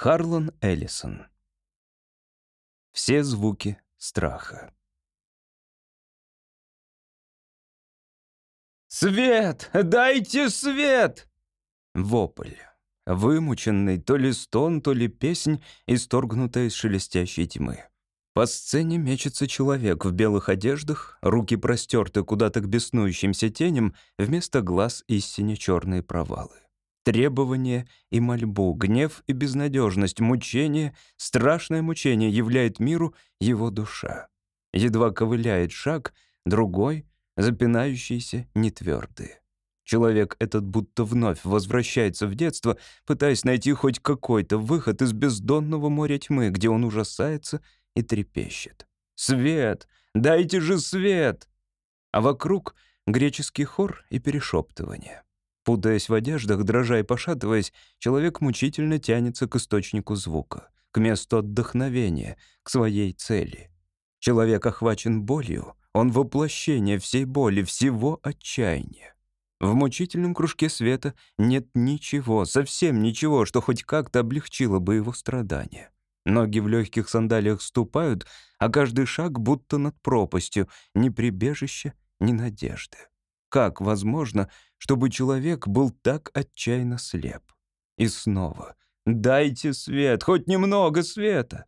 Харлан Эллисон. Все звуки страха. «Свет! Дайте свет!» Вопль. Вымученный то ли стон, то ли песнь, исторгнутая из шелестящей тьмы. По сцене мечется человек в белых одеждах, руки простерты куда-то к беснующимся теням, вместо глаз истине черные провалы. Требование и мольбу, гнев и безнадежность, мучение, страшное мучение являет миру его душа. Едва ковыляет шаг, другой, запинающийся, нетвердый. Человек этот будто вновь возвращается в детство, пытаясь найти хоть какой-то выход из бездонного моря тьмы, где он ужасается и трепещет. «Свет! Дайте же свет!» А вокруг греческий хор и перешептывание. Путаясь в одеждах, дрожа и пошатываясь, человек мучительно тянется к источнику звука, к месту отдохновения, к своей цели. Человек охвачен болью, он воплощение всей боли, всего отчаяния. В мучительном кружке света нет ничего, совсем ничего, что хоть как-то облегчило бы его страдания. Ноги в легких сандалиях ступают, а каждый шаг будто над пропастью, ни прибежища, ни надежды. Как возможно, чтобы человек был так отчаянно слеп? И снова «Дайте свет, хоть немного света!»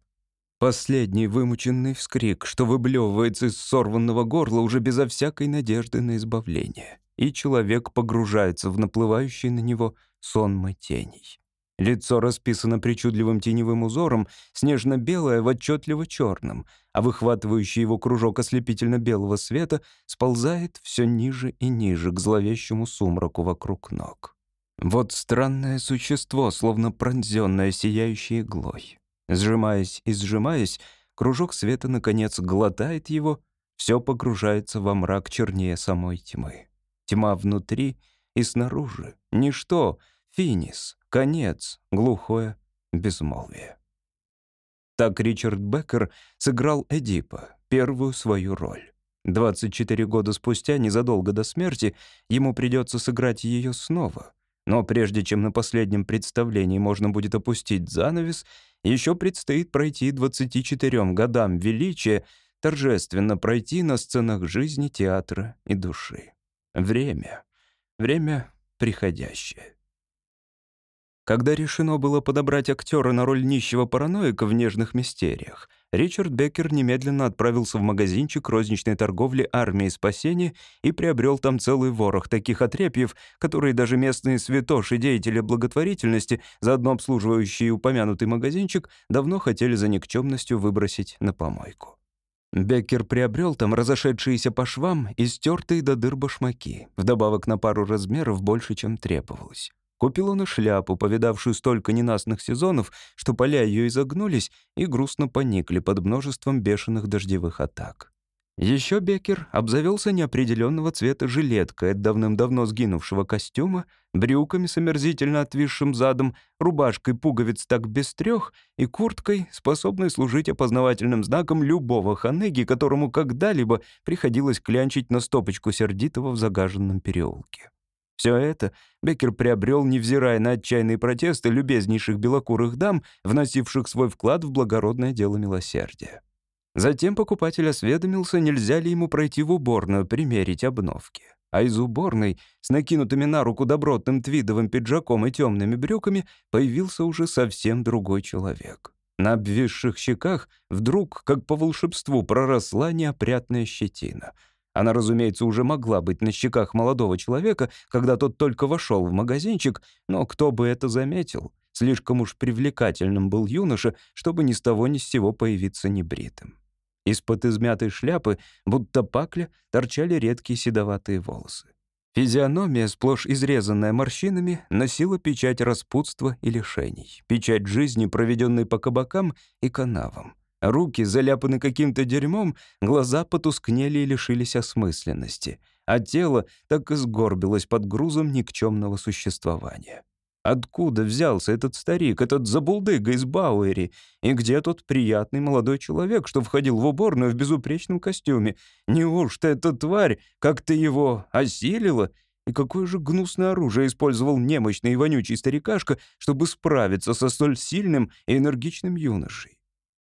Последний вымученный вскрик, что выблевывается из сорванного горла уже безо всякой надежды на избавление. И человек погружается в наплывающий на него сонмы теней. Лицо расписано причудливым теневым узором, снежно-белое в отчетливо черном, а выхватывающий его кружок ослепительно-белого света сползает все ниже и ниже к зловещему сумраку вокруг ног. Вот странное существо, словно пронзенное сияющей иглой. Сжимаясь и сжимаясь, кружок света, наконец, глотает его, все погружается во мрак чернее самой тьмы. Тьма внутри и снаружи. Ничто, финис, Конец, глухое безмолвие. Так Ричард Беккер сыграл Эдипа, первую свою роль. 24 года спустя, незадолго до смерти, ему придется сыграть ее снова. Но прежде чем на последнем представлении можно будет опустить занавес, еще предстоит пройти 24 годам величия, торжественно пройти на сценах жизни, театра и души. Время. Время приходящее. Когда решено было подобрать актера на роль нищего параноика в «Нежных мистериях», Ричард Беккер немедленно отправился в магазинчик розничной торговли «Армии спасения» и приобрел там целый ворох таких отрепьев, которые даже местные святоши деятели благотворительности, заодно обслуживающие упомянутый магазинчик, давно хотели за никчемностью выбросить на помойку. Беккер приобрел там разошедшиеся по швам и стертые до дыр башмаки, вдобавок на пару размеров больше, чем требовалось. Купил он и шляпу, повидавшую столько ненастных сезонов, что поля ее изогнулись и грустно поникли под множеством бешеных дождевых атак. Еще Беккер обзавелся неопределенного цвета жилеткой от давным-давно сгинувшего костюма, брюками с омерзительно отвисшим задом, рубашкой пуговиц так без трех и курткой, способной служить опознавательным знаком любого ханыги, которому когда-либо приходилось клянчить на стопочку сердитого в загаженном переулке. Все это Беккер приобрел, невзирая на отчаянные протесты любезнейших белокурых дам, вносивших свой вклад в благородное дело милосердия. Затем покупатель осведомился, нельзя ли ему пройти в уборную, примерить обновки. А из уборной, с накинутыми на руку добротным твидовым пиджаком и темными брюками, появился уже совсем другой человек. На обвисших щеках вдруг, как по волшебству, проросла неопрятная щетина — она, разумеется, уже могла быть на щеках молодого человека, когда тот только вошел в магазинчик, но кто бы это заметил? Слишком уж привлекательным был юноша, чтобы ни с того ни с сего появиться небритым. Из-под измятой шляпы, будто пакля, торчали редкие седоватые волосы. Физиономия, сплошь изрезанная морщинами, носила печать распутства и лишений, печать жизни, проведенной по кабакам и канавам. Руки заляпаны каким-то дерьмом, глаза потускнели и лишились осмысленности, а тело так и сгорбилось под грузом никчемного существования. Откуда взялся этот старик, этот забулдыга из Бауэри? И где тот приятный молодой человек, что входил в уборную в безупречном костюме? Неужто эта тварь как-то его осилила И какое же гнусное оружие использовал немощный и вонючий старикашка, чтобы справиться со столь сильным и энергичным юношей?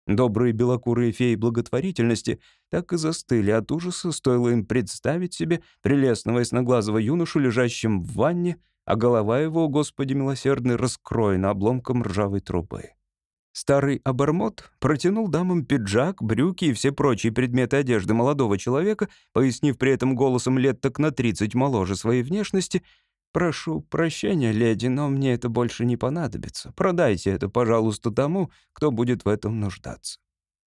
Добрые белокурые феи благотворительности так и застыли от ужаса, стоило им представить себе прелестного ясноглазого юношу, лежащим в ванне, а голова его, Господи милосердный, раскроена обломком ржавой трубы. Старый обормот протянул дамам пиджак, брюки и все прочие предметы одежды молодого человека, пояснив при этом голосом лет так на 30 моложе своей внешности, «Прошу прощения, леди, но мне это больше не понадобится. Продайте это, пожалуйста, тому, кто будет в этом нуждаться».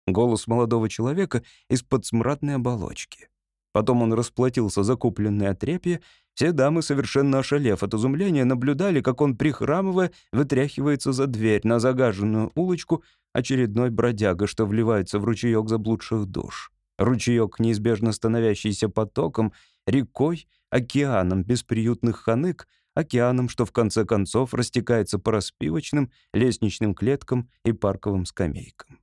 Голос молодого человека из-под смрадной оболочки. Потом он расплатился за купленное отрепье. Все дамы, совершенно ошалев от изумления, наблюдали, как он, прихрамывая, вытряхивается за дверь на загаженную улочку очередной бродяга, что вливается в ручеёк заблудших душ. Ручеёк, неизбежно становящийся потоком, рекой, океаном бесприютных ханык, океаном, что в конце концов растекается по распивочным, лестничным клеткам и парковым скамейкам.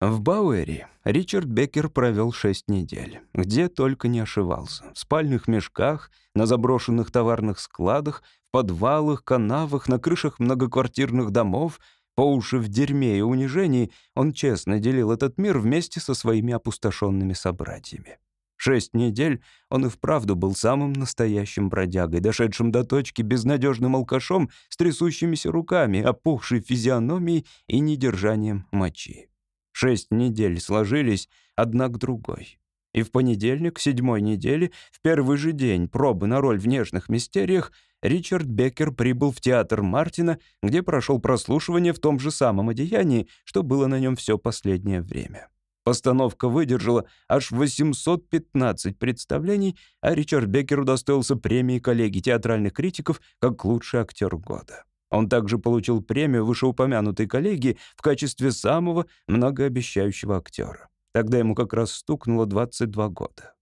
В Бауэре Ричард Беккер провел шесть недель, где только не ошивался. В спальных мешках, на заброшенных товарных складах, в подвалах, канавах, на крышах многоквартирных домов, по уши в дерьме и унижении, он честно делил этот мир вместе со своими опустошенными собратьями. Шесть недель он и вправду был самым настоящим бродягой, дошедшим до точки безнадежным алкашом с трясущимися руками, опухшей физиономией и недержанием мочи. Шесть недель сложились одна к другой. И в понедельник, седьмой недели, в первый же день пробы на роль в «Нежных мистериях», Ричард Беккер прибыл в театр Мартина, где прошел прослушивание в том же самом одеянии, что было на нем все последнее время. Постановка выдержала аж 815 представлений, а Ричард Беккер удостоился премии коллеги театральных критиков как лучший актер года. Он также получил премию вышеупомянутой коллеги в качестве самого многообещающего актера. Тогда ему как раз стукнуло 22 года.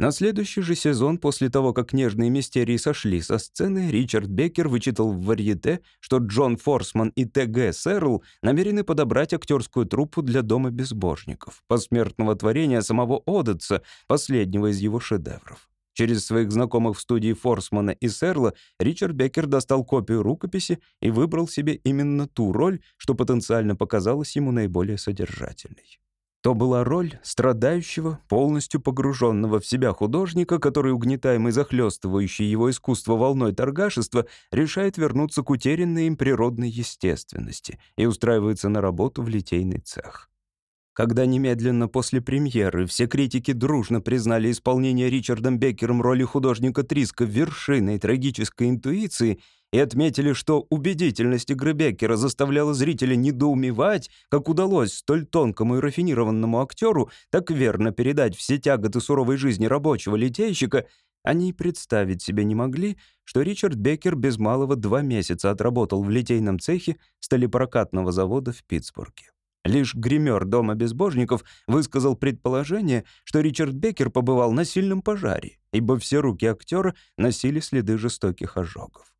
На следующий же сезон, после того, как нежные мистерии сошли со сцены, Ричард Беккер вычитал в «Варьете», что Джон Форсман и Т.Г. Сэрл намерены подобрать актерскую труппу для «Дома безбожников», посмертного творения самого Одетса, последнего из его шедевров. Через своих знакомых в студии Форсмана и Серла Ричард Беккер достал копию рукописи и выбрал себе именно ту роль, что потенциально показалась ему наиболее содержательной. То была роль страдающего, полностью погруженного в себя художника, который, угнетаемый захлестывающей его искусство волной торгашества, решает вернуться к утерянной им природной естественности и устраивается на работу в литейный цех. Когда немедленно после премьеры все критики дружно признали исполнение Ричардом Беккером роли художника Триска вершиной трагической интуиции — и отметили, что убедительность игры Беккера заставляла зрителя недоумевать, как удалось столь тонкому и рафинированному актеру так верно передать все тяготы суровой жизни рабочего литейщика, они и представить себе не могли, что Ричард Беккер без малого два месяца отработал в литейном цехе сталепрокатного завода в Питтсбурге. Лишь гример Дома безбожников высказал предположение, что Ричард Беккер побывал на сильном пожаре, ибо все руки актера носили следы жестоких ожогов.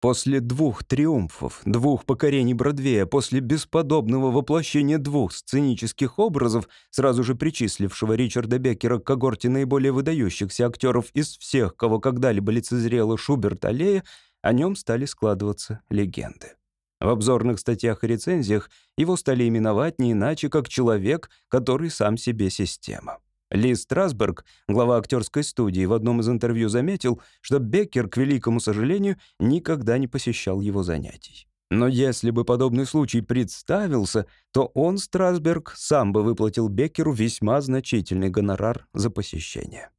После двух триумфов, двух покорений Бродвея, после бесподобного воплощения двух сценических образов, сразу же причислившего Ричарда Беккера к когорте наиболее выдающихся актеров из всех, кого когда-либо лицезрела Шуберт-аллея, о нем стали складываться легенды. В обзорных статьях и рецензиях его стали именовать не иначе, как человек, который сам себе система. Ли Страсберг, глава актерской студии, в одном из интервью заметил, что Беккер, к великому сожалению, никогда не посещал его занятий. Но если бы подобный случай представился, то он, Страсберг, сам бы выплатил Беккеру весьма значительный гонорар за посещение.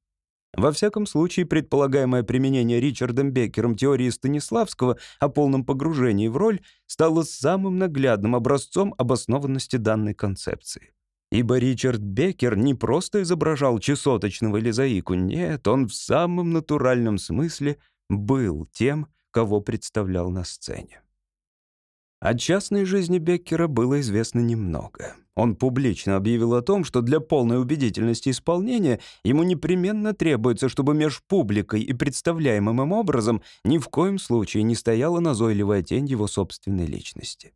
Во всяком случае, предполагаемое применение Ричардом Беккером теории Станиславского о полном погружении в роль стало самым наглядным образцом обоснованности данной концепции. Ибо Ричард Беккер не просто изображал чесоточного или заику, нет, он в самом натуральном смысле был тем, кого представлял на сцене. О частной жизни Беккера было известно немного. Он публично объявил о том, что для полной убедительности исполнения ему непременно требуется, чтобы меж публикой и представляемым им образом ни в коем случае не стояла назойливая тень его собственной личности.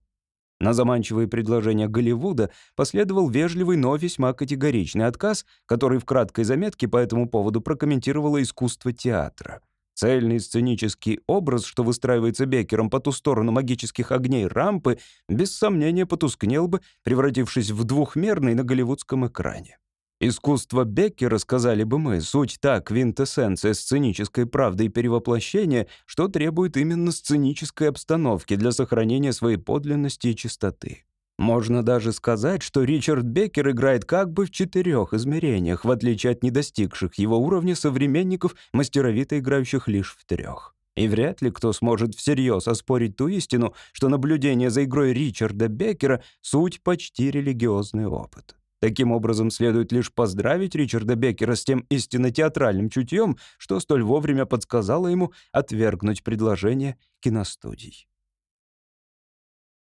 На заманчивые предложения Голливуда последовал вежливый, но весьма категоричный отказ, который в краткой заметке по этому поводу прокомментировало искусство театра. Цельный сценический образ, что выстраивается Беккером по ту сторону магических огней рампы, без сомнения потускнел бы, превратившись в двухмерный на голливудском экране. Искусство Беккера, сказали бы мы, суть та квинтэссенция сценической правды и перевоплощения, что требует именно сценической обстановки для сохранения своей подлинности и чистоты. Можно даже сказать, что Ричард Беккер играет как бы в четырех измерениях, в отличие от недостигших его уровня современников, мастеровито играющих лишь в трех. И вряд ли кто сможет всерьез оспорить ту истину, что наблюдение за игрой Ричарда Беккера — суть почти религиозный опыт. Таким образом, следует лишь поздравить Ричарда Беккера с тем истинно театральным чутьем, что столь вовремя подсказало ему отвергнуть предложение киностудий.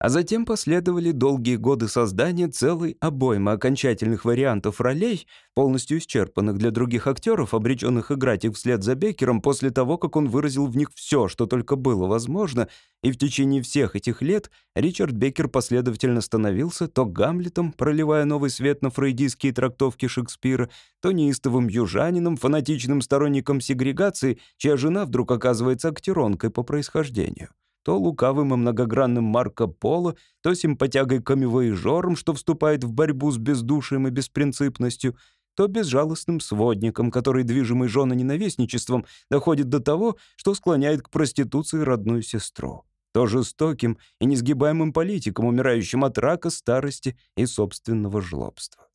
А затем последовали долгие годы создания целой обоймы окончательных вариантов ролей, полностью исчерпанных для других актеров, обреченных играть их вслед за Беккером после того, как он выразил в них все, что только было возможно, и в течение всех этих лет Ричард Беккер последовательно становился то Гамлетом, проливая новый свет на фрейдистские трактовки Шекспира, то неистовым южанином, фанатичным сторонником сегрегации, чья жена вдруг оказывается актеронкой по происхождению то лукавым и многогранным Марко Поло, то симпатягой камевоежором, что вступает в борьбу с бездушием и беспринципностью, то безжалостным сводником, который, движимый женоненавистничеством, доходит до того, что склоняет к проституции родную сестру, то жестоким и несгибаемым политиком, умирающим от рака, старости и собственного жлобства.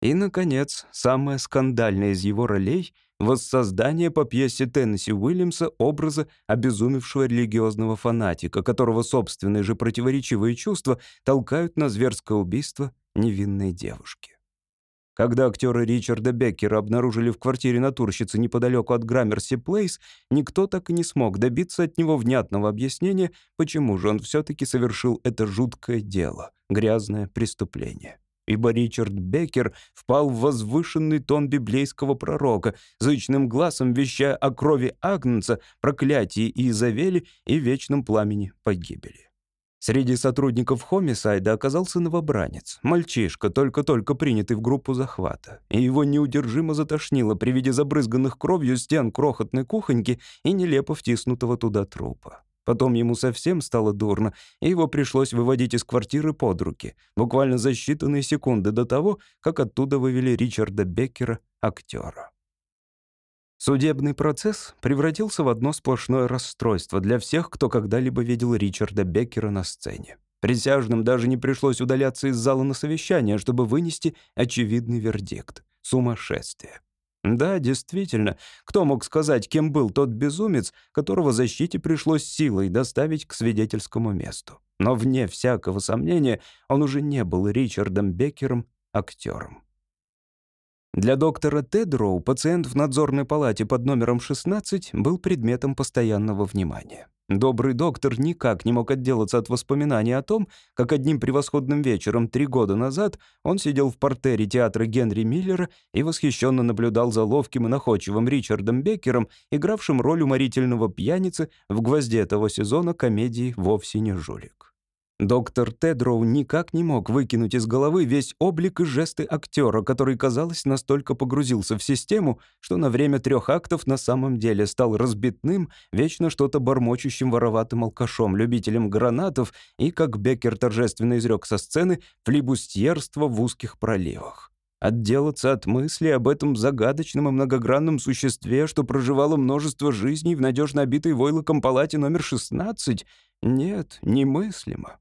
И, наконец, самая скандальная из его ролей — воссоздание по пьесе Теннесси Уильямса образа обезумевшего религиозного фанатика, которого собственные же противоречивые чувства толкают на зверское убийство невинной девушки. Когда актеры Ричарда Беккера обнаружили в квартире натурщицы неподалеку от Граммерси Плейс, никто так и не смог добиться от него внятного объяснения, почему же он все-таки совершил это жуткое дело, грязное преступление ибо Ричард Беккер впал в возвышенный тон библейского пророка, зычным глазом вещая о крови Агнца, проклятии Иезавели и вечном пламени погибели. Среди сотрудников Хомисайда оказался новобранец, мальчишка, только-только принятый в группу захвата, и его неудержимо затошнило при виде забрызганных кровью стен крохотной кухоньки и нелепо втиснутого туда трупа. Потом ему совсем стало дурно, и его пришлось выводить из квартиры под руки, буквально за считанные секунды до того, как оттуда вывели Ричарда Беккера, актера. Судебный процесс превратился в одно сплошное расстройство для всех, кто когда-либо видел Ричарда Беккера на сцене. Присяжным даже не пришлось удаляться из зала на совещание, чтобы вынести очевидный вердикт — сумасшествие. Да, действительно, кто мог сказать, кем был тот безумец, которого защите пришлось силой доставить к свидетельскому месту. Но вне всякого сомнения он уже не был Ричардом Беккером, актером. Для доктора Тедроу пациент в надзорной палате под номером 16 был предметом постоянного внимания. Добрый доктор никак не мог отделаться от воспоминаний о том, как одним превосходным вечером три года назад он сидел в портере театра Генри Миллера и восхищенно наблюдал за ловким и находчивым Ричардом Беккером, игравшим роль уморительного пьяницы в гвозде этого сезона комедии «Вовсе не жулик». Доктор Тедроу никак не мог выкинуть из головы весь облик и жесты актера, который, казалось, настолько погрузился в систему, что на время трех актов на самом деле стал разбитным, вечно что-то бормочущим вороватым алкашом, любителем гранатов и, как Беккер торжественно изрек со сцены, флибустьерство в узких проливах. Отделаться от мысли об этом загадочном и многогранном существе, что проживало множество жизней в надежно обитой войлоком палате номер 16, нет, немыслимо.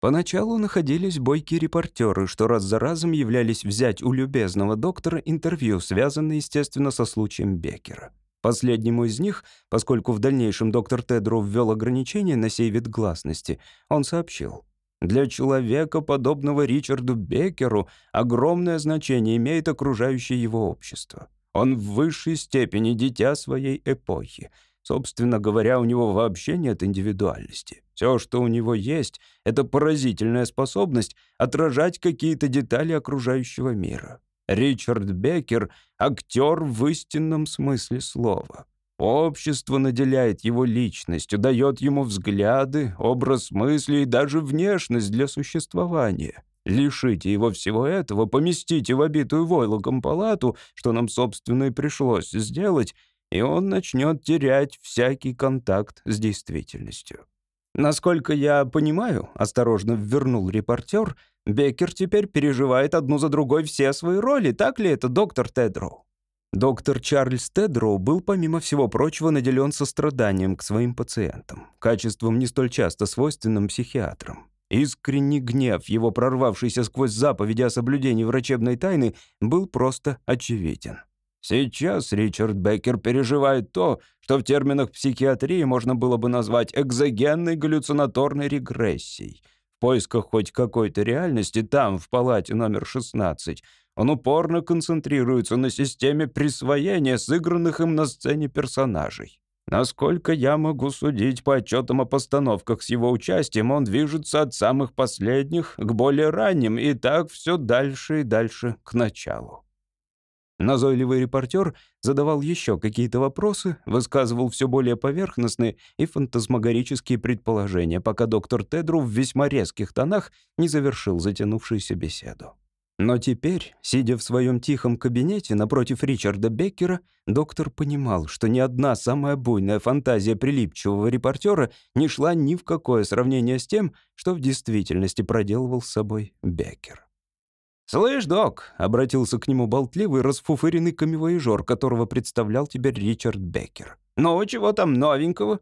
Поначалу находились бойкие репортеры, что раз за разом являлись взять у любезного доктора интервью, связанное, естественно, со случаем Беккера. Последнему из них, поскольку в дальнейшем доктор Тедро ввел ограничения на сей вид гласности, он сообщил. Для человека, подобного Ричарду Беккеру, огромное значение имеет окружающее его общество. Он в высшей степени дитя своей эпохи — Собственно говоря, у него вообще нет индивидуальности. Все, что у него есть, это поразительная способность отражать какие-то детали окружающего мира. Ричард Беккер — актер в истинном смысле слова. Общество наделяет его личностью, дает ему взгляды, образ мысли и даже внешность для существования. Лишите его всего этого, поместите в обитую войлоком палату, что нам, собственно, и пришлось сделать, и он начнет терять всякий контакт с действительностью. Насколько я понимаю, осторожно вернул репортер, Беккер теперь переживает одну за другой все свои роли, так ли это, доктор Тедроу? Доктор Чарльз Тедроу был, помимо всего прочего, наделен состраданием к своим пациентам, качеством не столь часто свойственным психиатрам. Искренний гнев, его прорвавшийся сквозь заповеди о соблюдении врачебной тайны, был просто очевиден. Сейчас Ричард Беккер переживает то, что в терминах психиатрии можно было бы назвать экзогенной галлюцинаторной регрессией. В поисках хоть какой-то реальности там, в палате номер 16, он упорно концентрируется на системе присвоения сыгранных им на сцене персонажей. Насколько я могу судить по отчетам о постановках с его участием, он движется от самых последних к более ранним, и так все дальше и дальше к началу. Назойливый репортер задавал еще какие-то вопросы, высказывал все более поверхностные и фантасмагорические предположения, пока доктор Тедру в весьма резких тонах не завершил затянувшуюся беседу. Но теперь, сидя в своем тихом кабинете напротив Ричарда Беккера, доктор понимал, что ни одна самая буйная фантазия прилипчивого репортера не шла ни в какое сравнение с тем, что в действительности проделывал с собой Беккер. «Слышь, док», — обратился к нему болтливый, расфуфыренный камевоежор, которого представлял теперь Ричард Беккер. «Ну, чего там новенького?»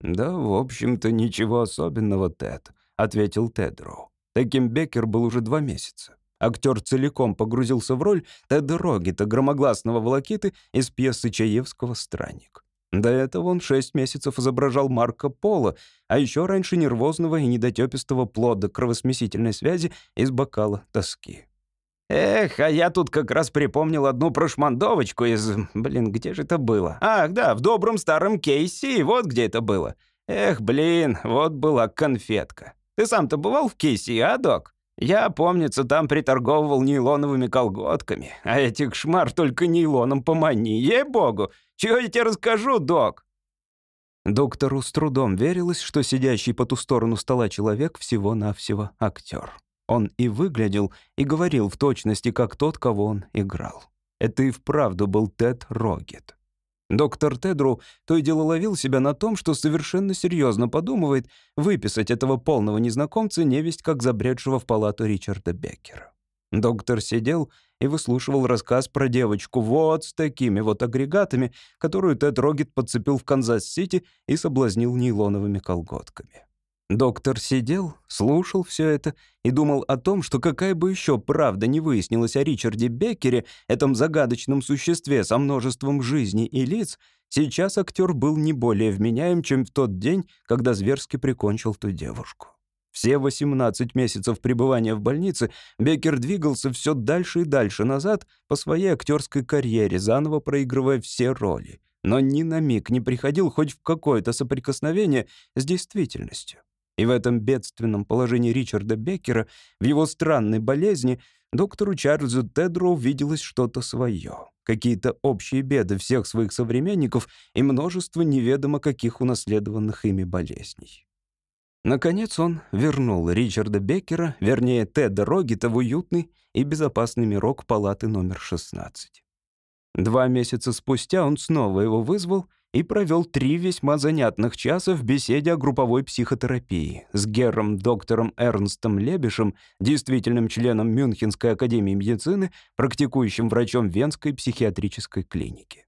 «Да, в общем-то, ничего особенного, Тед», — ответил Тедроу. Таким Беккер был уже два месяца. Актер целиком погрузился в роль Теда Рогита, громогласного волокиты из пьесы Чаевского «Странник». До этого он шесть месяцев изображал Марка Пола, а еще раньше нервозного и недотепистого плода кровосмесительной связи из бокала тоски. Эх, а я тут как раз припомнил одну прошмандовочку из... Блин, где же это было? Ах, да, в добром старом Кейси, вот где это было. Эх, блин, вот была конфетка. Ты сам-то бывал в Кейси, а, док? Я, помнится, там приторговывал нейлоновыми колготками, а этих шмар только нейлоном помани, ей-богу. Чего я тебе расскажу, док? Доктору с трудом верилось, что сидящий по ту сторону стола человек всего-навсего актер. Он и выглядел, и говорил в точности, как тот, кого он играл. Это и вправду был Тед Рогет. Доктор Тедроу то и дело ловил себя на том, что совершенно серьезно подумывает выписать этого полного незнакомца невесть как забредшего в палату Ричарда Беккера. Доктор сидел и выслушивал рассказ про девочку вот с такими вот агрегатами, которую Тед Рогет подцепил в Канзас-Сити и соблазнил нейлоновыми колготками. Доктор сидел, слушал все это и думал о том, что какая бы еще правда не выяснилась о Ричарде Беккере, этом загадочном существе со множеством жизней и лиц, сейчас актер был не более вменяем, чем в тот день, когда зверски прикончил ту девушку. Все 18 месяцев пребывания в больнице Беккер двигался все дальше и дальше назад по своей актерской карьере, заново проигрывая все роли, но ни на миг не приходил хоть в какое-то соприкосновение с действительностью. И в этом бедственном положении Ричарда Беккера, в его странной болезни, доктору Чарльзу Тедро виделось что-то свое. Какие-то общие беды всех своих современников и множество неведомо каких унаследованных ими болезней. Наконец он вернул Ричарда Беккера, вернее, Теда Рогита, в уютный и безопасный мирок палаты номер 16. Два месяца спустя он снова его вызвал и провел три весьма занятных часа в беседе о групповой психотерапии с Гером доктором Эрнстом Лебешем, действительным членом Мюнхенской академии медицины, практикующим врачом Венской психиатрической клиники.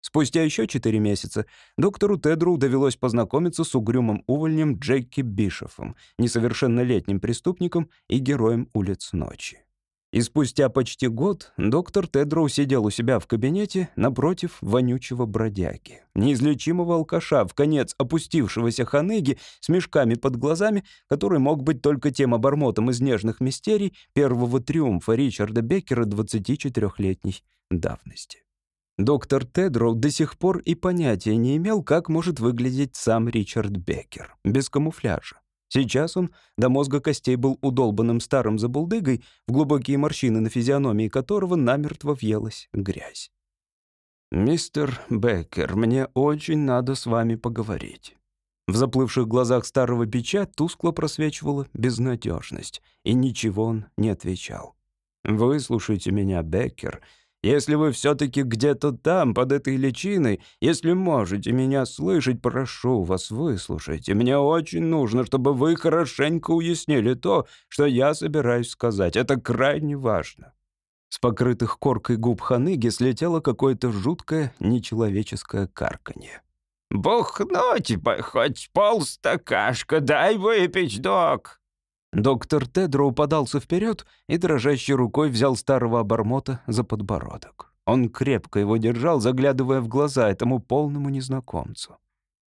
Спустя еще четыре месяца доктору Тедру довелось познакомиться с угрюмым увольнем Джеки Бишофом, несовершеннолетним преступником и героем улиц ночи. И спустя почти год доктор Тедроу сидел у себя в кабинете напротив вонючего бродяги, неизлечимого алкаша, в конец опустившегося ханыги с мешками под глазами, который мог быть только тем обормотом из нежных мистерий первого триумфа Ричарда Беккера 24-летней давности. Доктор Тедроу до сих пор и понятия не имел, как может выглядеть сам Ричард Беккер, без камуфляжа. Сейчас он до мозга костей был удолбанным старым забулдыгой, в глубокие морщины на физиономии которого намертво въелась грязь. «Мистер Беккер, мне очень надо с вами поговорить». В заплывших глазах старого бича тускло просвечивала безнадежность, и ничего он не отвечал. «Выслушайте меня, Беккер. Если вы все-таки где-то там, под этой личиной, если можете меня слышать, прошу вас, выслушайте. Мне очень нужно, чтобы вы хорошенько уяснили то, что я собираюсь сказать. Это крайне важно». С покрытых коркой губ ханыги слетело какое-то жуткое нечеловеческое карканье. «Бухнуть бы хоть полстакашка, дай выпить, док!» Доктор Тедро подался вперед и дрожащей рукой взял старого обормота за подбородок. Он крепко его держал, заглядывая в глаза этому полному незнакомцу.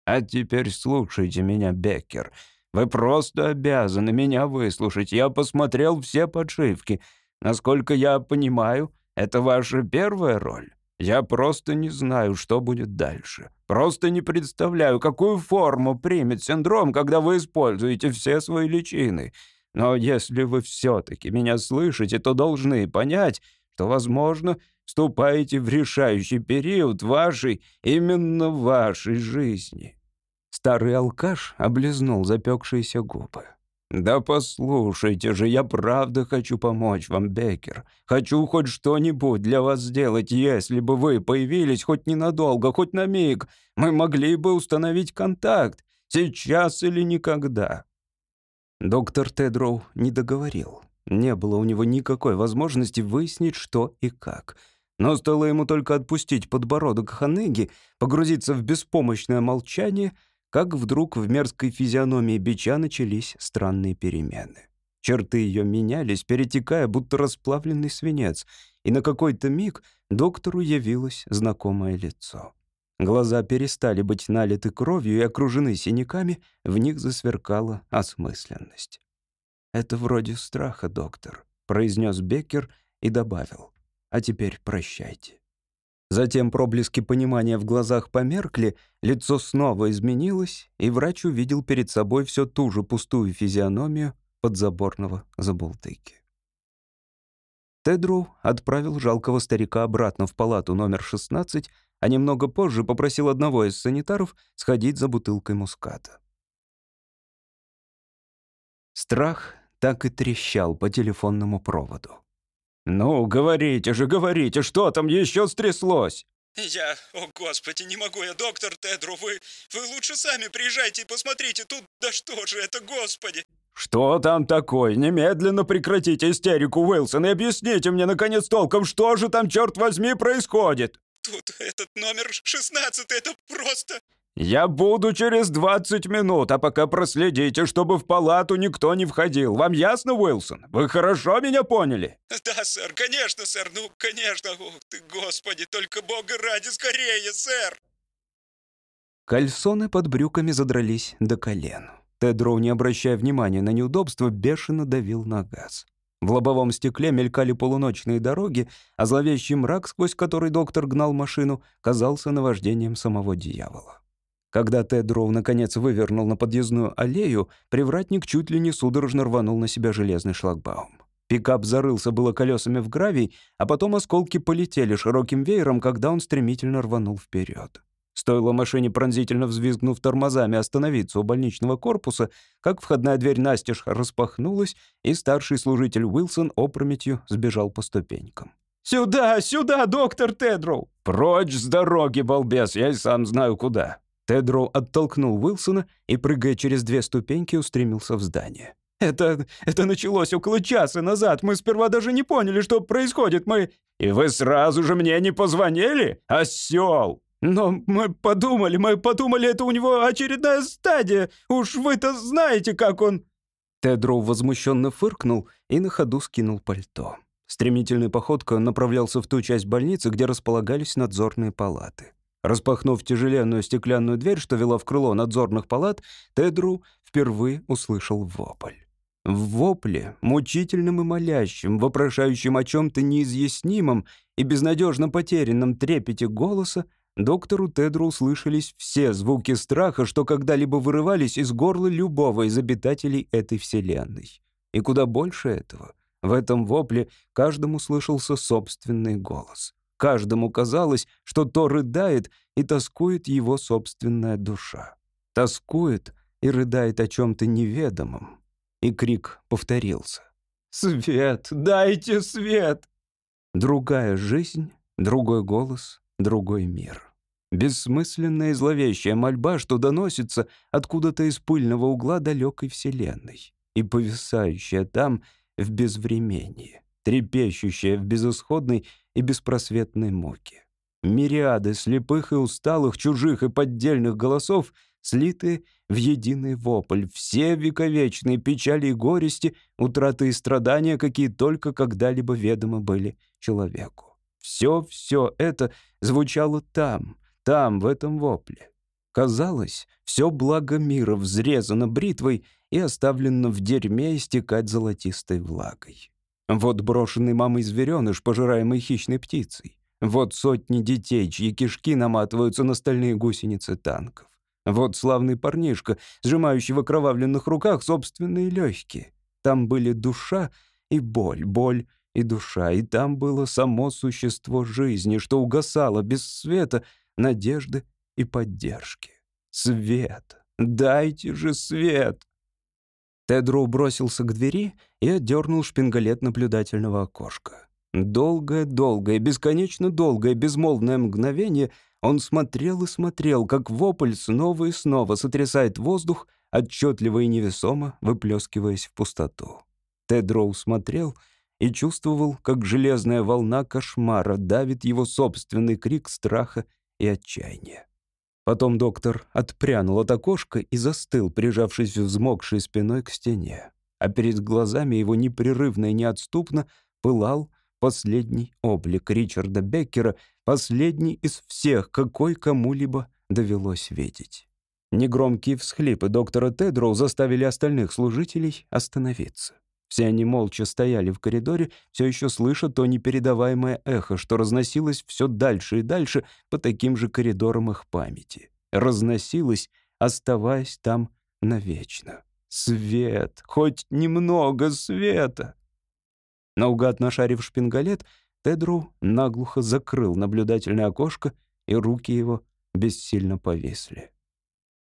«А теперь слушайте меня, Беккер. Вы просто обязаны меня выслушать. Я посмотрел все подшивки. Насколько я понимаю, это ваша первая роль. Я просто не знаю, что будет дальше. Просто не представляю, какую форму примет синдром, когда вы используете все свои личины. Но если вы все-таки меня слышите, то должны понять, что, возможно, вступаете в решающий период вашей, именно вашей жизни». Старый алкаш облизнул запекшиеся губы. «Да послушайте же, я правда хочу помочь вам, Беккер. Хочу хоть что-нибудь для вас сделать. Если бы вы появились хоть ненадолго, хоть на миг, мы могли бы установить контакт. Сейчас или никогда». Доктор Тедроу не договорил. Не было у него никакой возможности выяснить, что и как. Но стоило ему только отпустить подбородок Ханыги, погрузиться в беспомощное молчание — как вдруг в мерзкой физиономии бича начались странные перемены. Черты ее менялись, перетекая, будто расплавленный свинец, и на какой-то миг доктору явилось знакомое лицо. Глаза перестали быть налиты кровью и окружены синяками, в них засверкала осмысленность. «Это вроде страха, доктор», — произнес Беккер и добавил. «А теперь прощайте». Затем проблески понимания в глазах померкли, лицо снова изменилось, и врач увидел перед собой все ту же пустую физиономию подзаборного забултыки. Тедру отправил жалкого старика обратно в палату номер 16, а немного позже попросил одного из санитаров сходить за бутылкой муската. Страх так и трещал по телефонному проводу. «Ну, говорите же, говорите, что там еще стряслось?» «Я... О, Господи, не могу я, доктор Тедру, вы... Вы лучше сами приезжайте и посмотрите тут... Да что же это, Господи!» «Что там такое? Немедленно прекратите истерику, Уилсон, и объясните мне, наконец, толком, что же там, черт возьми, происходит?» «Тут этот номер 16, это просто...» «Я буду через 20 минут, а пока проследите, чтобы в палату никто не входил. Вам ясно, Уилсон? Вы хорошо меня поняли?» «Да, сэр, конечно, сэр, ну, конечно. Ух ты, господи, только бога ради, скорее, сэр!» Кальсоны под брюками задрались до колен. Тедроу, не обращая внимания на неудобства, бешено давил на газ. В лобовом стекле мелькали полуночные дороги, а зловещий мрак, сквозь который доктор гнал машину, казался наваждением самого дьявола. Когда Тедроу наконец вывернул на подъездную аллею, привратник чуть ли не судорожно рванул на себя железный шлагбаум. Пикап зарылся было колесами в гравий, а потом осколки полетели широким веером, когда он стремительно рванул вперед. Стоило машине, пронзительно взвизгнув тормозами, остановиться у больничного корпуса, как входная дверь настежь распахнулась, и старший служитель Уилсон опрометью сбежал по ступенькам. «Сюда, сюда, доктор Тедроу!» «Прочь с дороги, балбес, я и сам знаю куда!» Тедро оттолкнул Уилсона и, прыгая через две ступеньки, устремился в здание. «Это... это началось около часа назад. Мы сперва даже не поняли, что происходит. Мы...» «И вы сразу же мне не позвонили? Осёл!» «Но мы подумали, мы подумали, это у него очередная стадия. Уж вы-то знаете, как он...» Тедро возмущенно фыркнул и на ходу скинул пальто. Стремительной походкой он направлялся в ту часть больницы, где располагались надзорные палаты. Распахнув тяжеленную стеклянную дверь, что вела в крыло надзорных палат, Тедру впервые услышал вопль. В вопле, мучительным и молящим, вопрошающим о чем-то неизъяснимом и безнадежно потерянном трепете голоса, доктору Тедру услышались все звуки страха, что когда-либо вырывались из горла любого из обитателей этой вселенной. И куда больше этого, в этом вопле каждому слышался собственный голос — Каждому казалось, что то рыдает и тоскует его собственная душа. Тоскует и рыдает о чем-то неведомом. И крик повторился. «Свет! Дайте свет!» Другая жизнь, другой голос, другой мир. Бессмысленная и зловещая мольба, что доносится откуда-то из пыльного угла далекой вселенной и повисающая там в безвремении, трепещущая в безысходной и беспросветной муке. Мириады слепых и усталых, чужих и поддельных голосов слиты в единый вопль, все вековечные печали и горести, утраты и страдания, какие только когда-либо ведомы были человеку. Все-все это звучало там, там, в этом вопле. Казалось, все благо мира взрезано бритвой и оставлено в дерьме истекать золотистой влагой. Вот брошенный мамой звереныш, пожираемый хищной птицей. Вот сотни детей, чьи кишки наматываются на стальные гусеницы танков. Вот славный парнишка, сжимающий в окровавленных руках собственные легкие. Там были душа и боль, боль и душа, и там было само существо жизни, что угасало без света, надежды и поддержки. Свет! Дайте же свет! Тедро бросился к двери и отдернул шпингалет наблюдательного окошка. Долгое-долгое, бесконечно долгое, безмолвное мгновение он смотрел и смотрел, как вопль снова и снова сотрясает воздух, отчетливо и невесомо выплескиваясь в пустоту. Тедроу смотрел и чувствовал, как железная волна кошмара давит его собственный крик страха и отчаяния. Потом доктор отпрянул от окошка и застыл, прижавшись взмокшей спиной к стене. А перед глазами его непрерывно и неотступно пылал последний облик Ричарда Беккера, последний из всех, какой кому-либо довелось видеть. Негромкие всхлипы доктора Тедроу заставили остальных служителей остановиться. Все они молча стояли в коридоре, все еще слыша то непередаваемое эхо, что разносилось все дальше и дальше по таким же коридорам их памяти. Разносилось, оставаясь там навечно. Свет! Хоть немного света! Наугад нашарив шпингалет, Тедру наглухо закрыл наблюдательное окошко, и руки его бессильно повисли.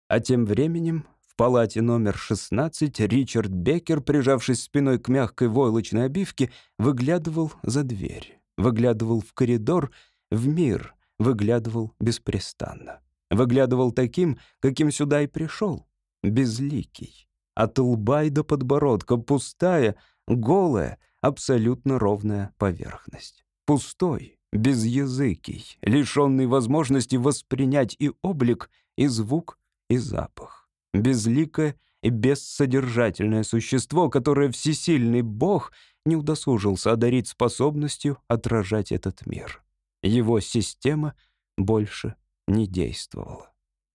А тем временем в палате номер 16 Ричард Беккер, прижавшись спиной к мягкой войлочной обивке, выглядывал за дверь, выглядывал в коридор, в мир, выглядывал беспрестанно. Выглядывал таким, каким сюда и пришел, безликий. От лба и до подбородка пустая, голая, абсолютно ровная поверхность. Пустой, безязыкий, лишенный возможности воспринять и облик, и звук, и запах безликое и бессодержательное существо, которое всесильный Бог не удосужился одарить способностью отражать этот мир. Его система больше не действовала.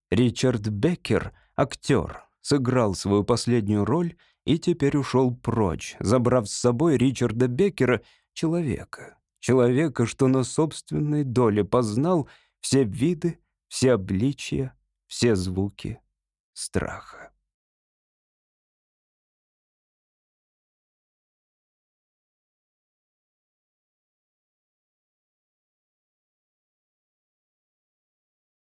Ричард Беккер, актер, сыграл свою последнюю роль и теперь ушел прочь, забрав с собой Ричарда Беккера, человека. Человека, что на собственной доле познал все виды, все обличия, все звуки страха.